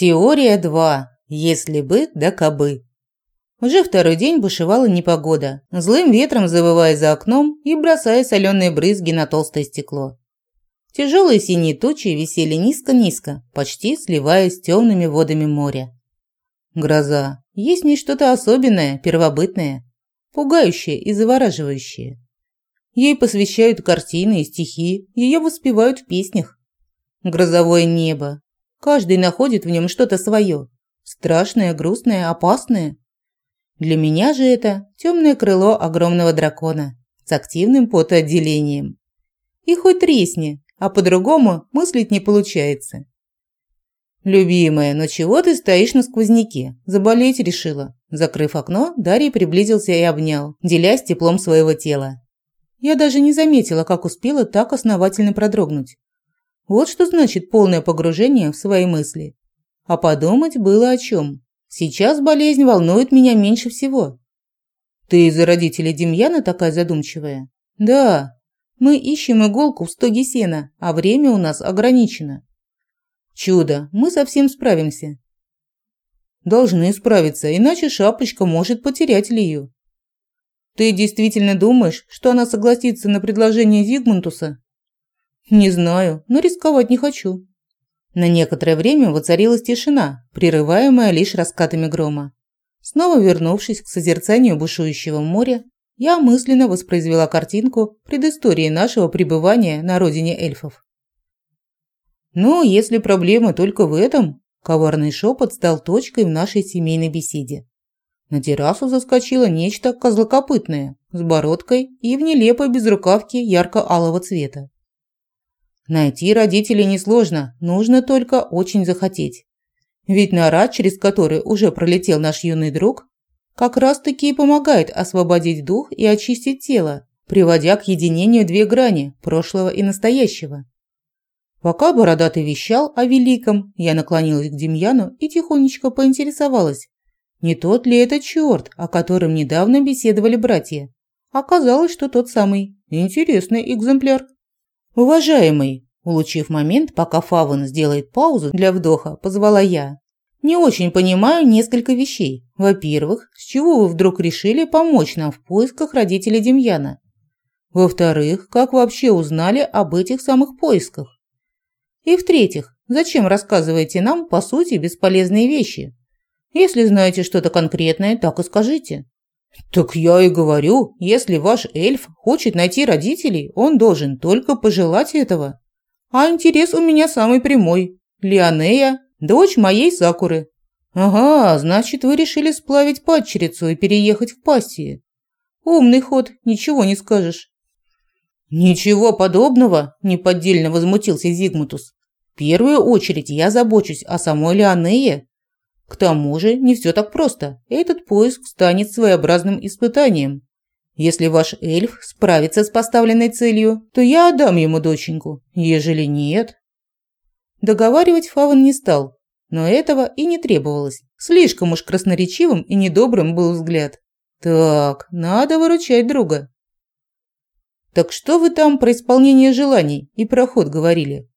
Теория 2. Если бы да кабы. Уже второй день бушевала непогода, злым ветром завывая за окном и бросая соленые брызги на толстое стекло. Тяжелые синие тучи висели низко-низко, почти сливаясь с темными водами моря. Гроза. Есть в что-то особенное, первобытное, пугающее и завораживающее. Ей посвящают картины и стихи, ее воспевают в песнях. Грозовое небо, Каждый находит в нем что-то свое. Страшное, грустное, опасное. Для меня же это темное крыло огромного дракона с активным потоотделением. И хоть тресни, а по-другому мыслить не получается. «Любимая, ну чего ты стоишь на сквозняке? Заболеть решила?» Закрыв окно, Дарья приблизился и обнял, делясь теплом своего тела. Я даже не заметила, как успела так основательно продрогнуть. Вот что значит полное погружение в свои мысли. А подумать было о чем. Сейчас болезнь волнует меня меньше всего. Ты из-за родителей Демьяна такая задумчивая? Да. Мы ищем иголку в стоге сена, а время у нас ограничено. Чудо, мы совсем справимся. Должны справиться, иначе шапочка может потерять Лию. Ты действительно думаешь, что она согласится на предложение Зигмунтуса? «Не знаю, но рисковать не хочу». На некоторое время воцарилась тишина, прерываемая лишь раскатами грома. Снова вернувшись к созерцанию бушующего моря, я мысленно воспроизвела картинку предыстории нашего пребывания на родине эльфов. «Ну, если проблема только в этом», – коварный шепот стал точкой в нашей семейной беседе. На террасу заскочило нечто козлокопытное, с бородкой и в нелепой безрукавке ярко-алого цвета. Найти родителей несложно, нужно только очень захотеть. Ведь нора, через который уже пролетел наш юный друг, как раз-таки и помогает освободить дух и очистить тело, приводя к единению две грани – прошлого и настоящего. Пока бородатый вещал о великом, я наклонилась к Демьяну и тихонечко поинтересовалась, не тот ли это черт, о котором недавно беседовали братья. Оказалось, что тот самый. Интересный экземпляр. «Уважаемый», улучив момент, пока Фаван сделает паузу для вдоха, позвала я. «Не очень понимаю несколько вещей. Во-первых, с чего вы вдруг решили помочь нам в поисках родителей Демьяна? Во-вторых, как вообще узнали об этих самых поисках? И в-третьих, зачем рассказываете нам, по сути, бесполезные вещи? Если знаете что-то конкретное, так и скажите». «Так я и говорю, если ваш эльф хочет найти родителей, он должен только пожелать этого. А интерес у меня самый прямой. Лианея, дочь моей Сакуры». «Ага, значит, вы решили сплавить падчерицу и переехать в пассии. Умный ход, ничего не скажешь». «Ничего подобного», – неподдельно возмутился Зигмутус. «В первую очередь я забочусь о самой Лианее. К тому же не все так просто. Этот поиск станет своеобразным испытанием. Если ваш эльф справится с поставленной целью, то я отдам ему доченьку. Ежели нет... Договаривать Фаван не стал, но этого и не требовалось. Слишком уж красноречивым и недобрым был взгляд. Так, надо выручать друга. Так что вы там про исполнение желаний и проход говорили?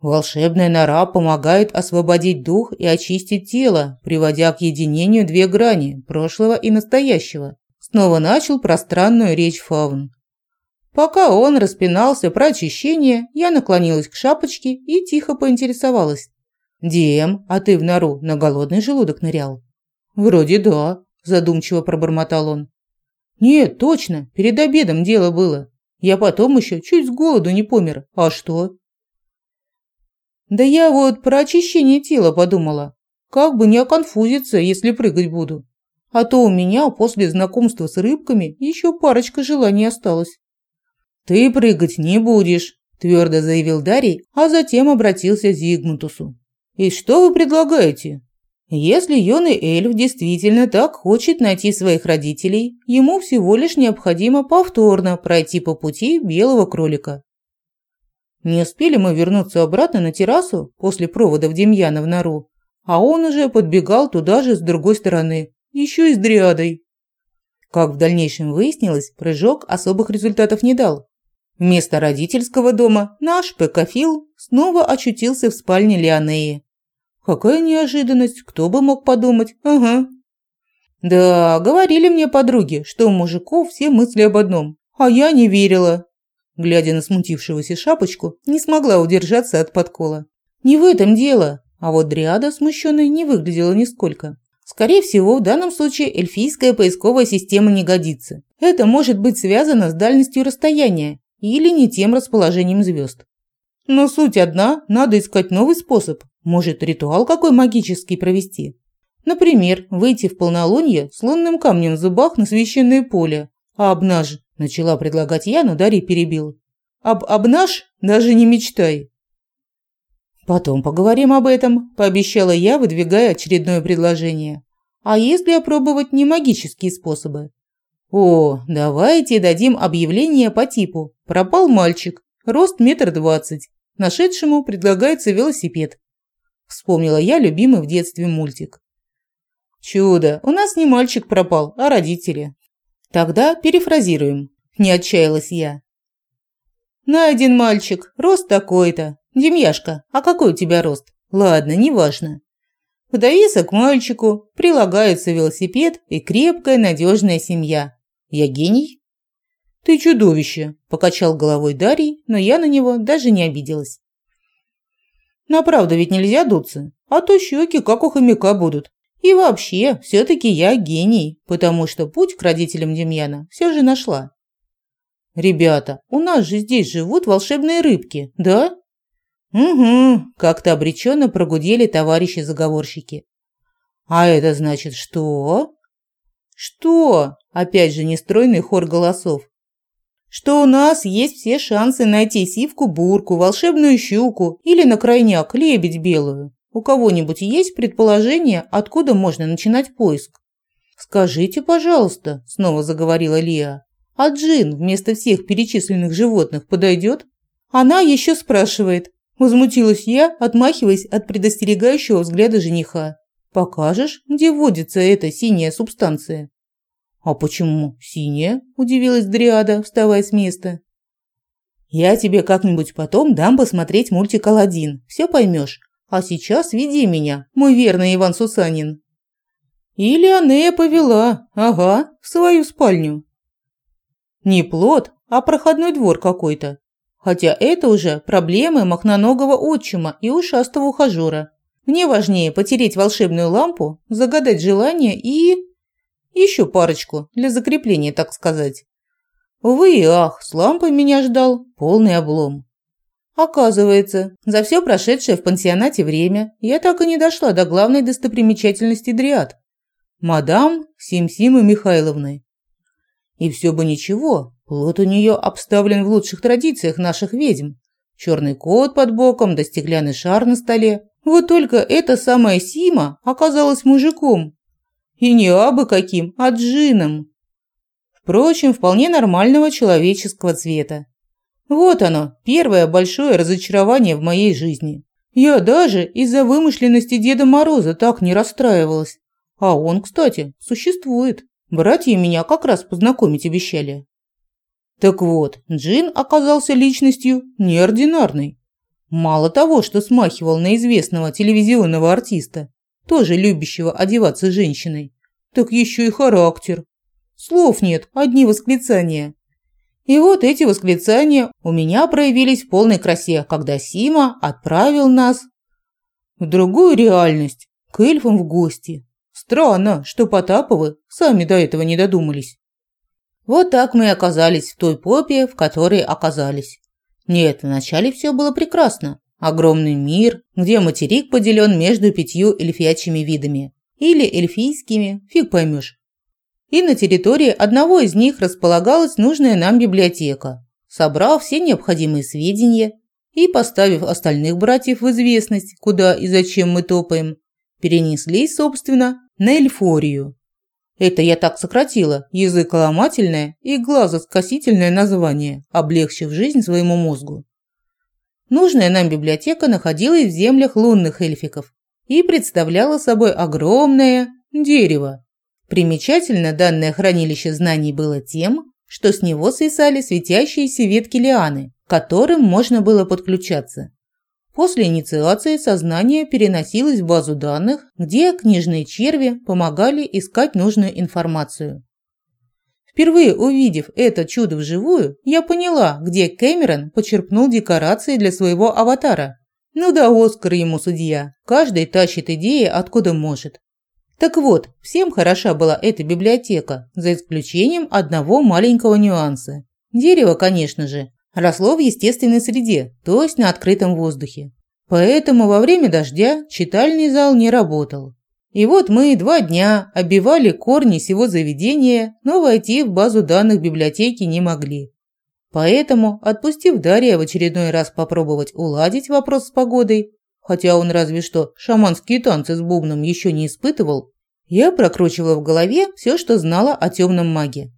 Волшебная нора помогает освободить дух и очистить тело, приводя к единению две грани – прошлого и настоящего. Снова начал пространную речь Фаун. Пока он распинался про очищение, я наклонилась к шапочке и тихо поинтересовалась. «Диэм, а ты в нору на голодный желудок нырял?» «Вроде да», – задумчиво пробормотал он. «Нет, точно, перед обедом дело было. Я потом еще чуть с голоду не помер. А что?» Да я вот про очищение тела подумала. Как бы не оконфузиться, если прыгать буду. А то у меня после знакомства с рыбками еще парочка желаний осталось. Ты прыгать не будешь, твердо заявил Дарий, а затем обратился к Зигмунтусу. И что вы предлагаете? Если юный эльф действительно так хочет найти своих родителей, ему всего лишь необходимо повторно пройти по пути белого кролика. Не успели мы вернуться обратно на террасу после провода в Демьяна в нору, а он уже подбегал туда же с другой стороны, еще и с дриадой. Как в дальнейшем выяснилось, прыжок особых результатов не дал. Вместо родительского дома наш Пекафил снова очутился в спальне Леонеи. Какая неожиданность, кто бы мог подумать, ага. Да, говорили мне подруги, что у мужиков все мысли об одном, а я не верила. Глядя на смутившегося шапочку, не смогла удержаться от подкола. Не в этом дело, а вот Дриада смущенной не выглядела нисколько. Скорее всего, в данном случае эльфийская поисковая система не годится. Это может быть связано с дальностью расстояния или не тем расположением звезд. Но суть одна, надо искать новый способ. Может, ритуал какой магический провести? Например, выйти в полнолуние с лунным камнем в зубах на священное поле. А обнаж, начала предлагать я, но Дарья перебил. Об обнаж даже не мечтай. Потом поговорим об этом, пообещала я, выдвигая очередное предложение. А если опробовать не магические способы? О, давайте дадим объявление по типу «Пропал мальчик, рост метр двадцать, нашедшему предлагается велосипед». Вспомнила я любимый в детстве мультик. Чудо, у нас не мальчик пропал, а родители. Тогда перефразируем. Не отчаялась я. Найден мальчик, рост такой-то. Демьяшка, а какой у тебя рост? Ладно, неважно. В довесок мальчику прилагается велосипед и крепкая надежная семья. Я гений? Ты чудовище, покачал головой Дарий, но я на него даже не обиделась. На правду ведь нельзя дуться, а то щеки как у хомяка будут. И вообще, все-таки я гений, потому что путь к родителям Демьяна все же нашла. Ребята, у нас же здесь живут волшебные рыбки, да? Угу, как-то обреченно прогудели товарищи-заговорщики. А это значит что? Что? Опять же нестройный хор голосов. Что у нас есть все шансы найти сивку-бурку, волшебную щуку или на крайняк лебедь белую. У кого-нибудь есть предположение, откуда можно начинать поиск? Скажите, пожалуйста, снова заговорила Лия. А джин вместо всех перечисленных животных подойдет? Она еще спрашивает. Возмутилась я, отмахиваясь от предостерегающего взгляда жениха. Покажешь, где водится эта синяя субстанция? А почему синяя? Удивилась Дриада, вставая с места. Я тебе как-нибудь потом дам посмотреть мультик «Аладдин». Все поймешь. А сейчас веди меня, мой верный Иван Сусанин. Или Анея повела, ага, в свою спальню. Не плод, а проходной двор какой-то. Хотя это уже проблемы махноногого отчима и ушастого ухажера. Мне важнее потереть волшебную лампу, загадать желание и... Еще парочку, для закрепления, так сказать. Увы и ах, с лампой меня ждал полный облом. Оказывается, за все прошедшее в пансионате время я так и не дошла до главной достопримечательности Дриад – мадам Симсимы Михайловны. И все бы ничего, плод у нее обставлен в лучших традициях наших ведьм. Черный кот под боком да стеклянный шар на столе. Вот только эта самая Сима оказалась мужиком. И не абы каким, а джином. Впрочем, вполне нормального человеческого цвета. Вот оно, первое большое разочарование в моей жизни. Я даже из-за вымышленности Деда Мороза так не расстраивалась. А он, кстати, существует. Братья меня как раз познакомить обещали. Так вот, Джин оказался личностью неординарной. Мало того, что смахивал на известного телевизионного артиста, тоже любящего одеваться женщиной, так еще и характер. Слов нет, одни восклицания. И вот эти восклицания у меня проявились в полной красе, когда Сима отправил нас в другую реальность, к эльфам в гости. Странно, что Потаповы сами до этого не додумались. Вот так мы и оказались в той попе, в которой оказались. Нет, вначале все было прекрасно. Огромный мир, где материк поделен между пятью эльфячими видами. Или эльфийскими, фиг поймешь и на территории одного из них располагалась нужная нам библиотека. Собрав все необходимые сведения и поставив остальных братьев в известность, куда и зачем мы топаем, перенеслись, собственно, на Эльфорию. Это я так сократила языколомательное и глазоскосительное название, облегчив жизнь своему мозгу. Нужная нам библиотека находилась в землях лунных эльфиков и представляла собой огромное дерево, Примечательно данное хранилище знаний было тем, что с него свисали светящиеся ветки лианы, к которым можно было подключаться. После инициации сознание переносилось в базу данных, где книжные черви помогали искать нужную информацию. Впервые увидев это чудо вживую, я поняла, где Кэмерон почерпнул декорации для своего аватара. Ну да, Оскар ему судья. Каждый тащит идеи откуда может. Так вот, всем хороша была эта библиотека, за исключением одного маленького нюанса. Дерево, конечно же, росло в естественной среде, то есть на открытом воздухе. Поэтому во время дождя читальный зал не работал. И вот мы два дня обивали корни сего заведения, но войти в базу данных библиотеки не могли. Поэтому, отпустив Дарья в очередной раз попробовать уладить вопрос с погодой, хотя он разве что шаманские танцы с бубном еще не испытывал, я прокручивала в голове все, что знала о темном маге.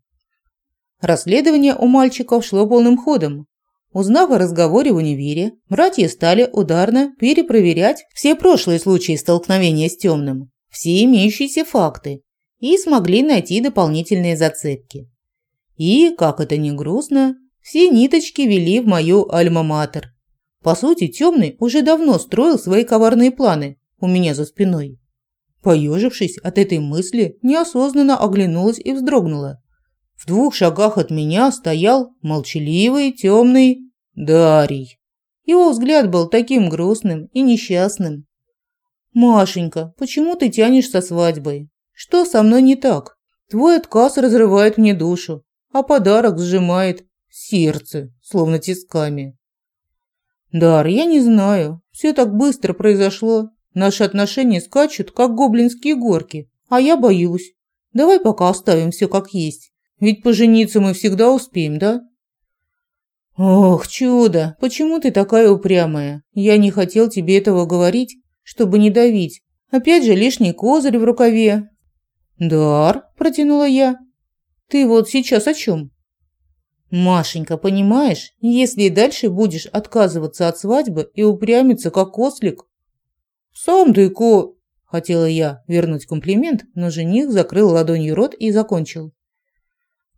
Расследование у мальчиков шло полным ходом. Узнав о разговоре в универе, братья стали ударно перепроверять все прошлые случаи столкновения с темным, все имеющиеся факты, и смогли найти дополнительные зацепки. И, как это ни грустно, все ниточки вели в мою альма-матер, по сути, темный уже давно строил свои коварные планы у меня за спиной. Поежившись от этой мысли, неосознанно оглянулась и вздрогнула. В двух шагах от меня стоял молчаливый, темный Дарий. Его взгляд был таким грустным и несчастным. «Машенька, почему ты тянешь со свадьбой? Что со мной не так? Твой отказ разрывает мне душу, а подарок сжимает сердце, словно тисками. «Дар, я не знаю. Все так быстро произошло. Наши отношения скачут, как гоблинские горки. А я боюсь. Давай пока оставим все как есть. Ведь пожениться мы всегда успеем, да?» «Ох, чудо! Почему ты такая упрямая? Я не хотел тебе этого говорить, чтобы не давить. Опять же лишний козырь в рукаве». «Дар», – протянула я. «Ты вот сейчас о чем?» Машенька, понимаешь, если и дальше будешь отказываться от свадьбы и упрямиться как ослик... Сам ты ко... Хотела я вернуть комплимент, но жених закрыл ладонью рот и закончил.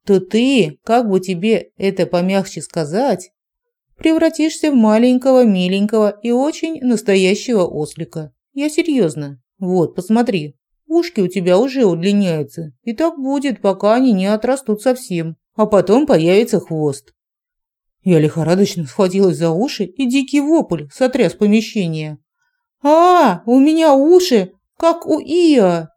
То ты, как бы тебе это помягче сказать, превратишься в маленького, миленького и очень настоящего ослика. Я серьезно. Вот, посмотри, ушки у тебя уже удлиняются, и так будет, пока они не отрастут совсем а потом появится хвост. Я лихорадочно схватилась за уши, и дикий вопль сотряс помещение. «А, у меня уши, как у Иа!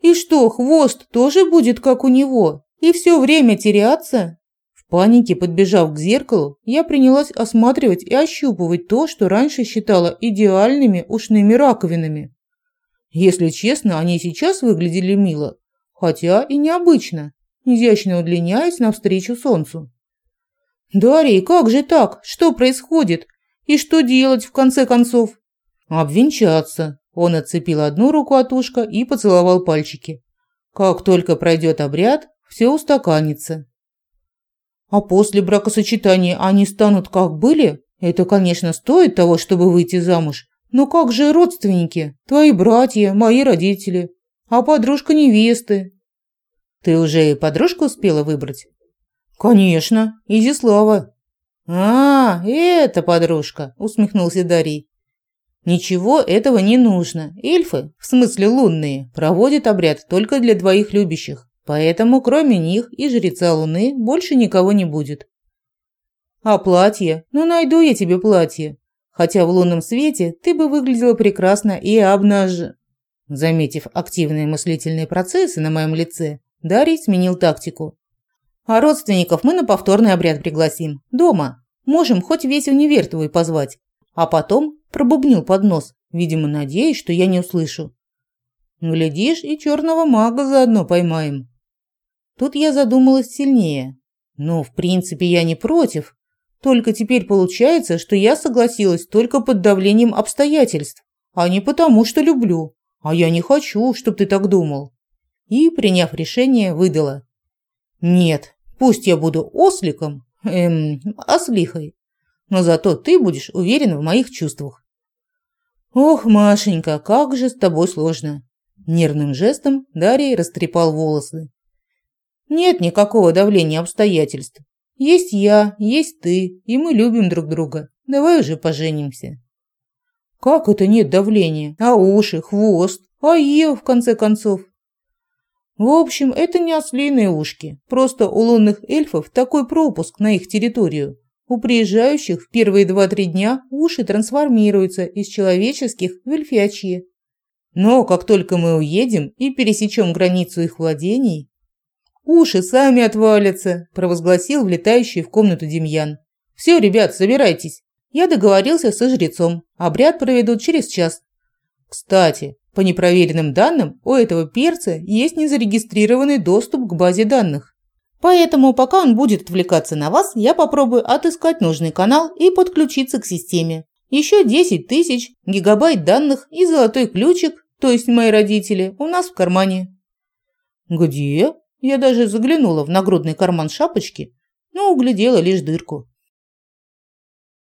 И что, хвост тоже будет, как у него? И все время теряться?» В панике, подбежав к зеркалу, я принялась осматривать и ощупывать то, что раньше считала идеальными ушными раковинами. Если честно, они сейчас выглядели мило, хотя и необычно изящно удлиняясь навстречу солнцу. «Дарья, как же так? Что происходит? И что делать, в конце концов?» «Обвенчаться». Он отцепил одну руку от ушка и поцеловал пальчики. «Как только пройдет обряд, все устаканится». «А после бракосочетания они станут как были? Это, конечно, стоит того, чтобы выйти замуж. Но как же родственники? Твои братья, мои родители, а подружка невесты?» Ты уже и подружку успела выбрать? Конечно, Изислава. А, это подружка, усмехнулся Дарий. Ничего этого не нужно. Эльфы, в смысле лунные, проводят обряд только для двоих любящих. Поэтому кроме них и жреца Луны больше никого не будет. А платье? Ну найду я тебе платье. Хотя в лунном свете ты бы выглядела прекрасно и обнаж... Заметив активные мыслительные процессы на моем лице, Дарий сменил тактику. А родственников мы на повторный обряд пригласим. Дома. Можем хоть весь универ твой позвать. А потом пробубнил под нос, видимо, надеясь, что я не услышу. Глядишь, и черного мага заодно поймаем. Тут я задумалась сильнее. Ну, в принципе, я не против. Только теперь получается, что я согласилась только под давлением обстоятельств, а не потому, что люблю. А я не хочу, чтобы ты так думал и, приняв решение, выдала. «Нет, пусть я буду осликом, эм, ослихой, но зато ты будешь уверен в моих чувствах». «Ох, Машенька, как же с тобой сложно!» Нервным жестом Дарья растрепал волосы. «Нет никакого давления обстоятельств. Есть я, есть ты, и мы любим друг друга. Давай уже поженимся». Как это нет давления? А уши, хвост, а Ева, в конце концов? В общем, это не ослиные ушки. Просто у лунных эльфов такой пропуск на их территорию. У приезжающих в первые два-три дня уши трансформируются из человеческих в эльфячьи. Но как только мы уедем и пересечем границу их владений, уши сами отвалятся, провозгласил влетающий в комнату Демьян. Все, ребят, собирайтесь. Я договорился со жрецом. Обряд проведут через час. Кстати, по непроверенным данным, у этого перца есть незарегистрированный доступ к базе данных. Поэтому, пока он будет отвлекаться на вас, я попробую отыскать нужный канал и подключиться к системе. Еще 10 тысяч гигабайт данных и золотой ключик, то есть мои родители, у нас в кармане. Где? Я даже заглянула в нагрудный карман шапочки, но углядела лишь дырку.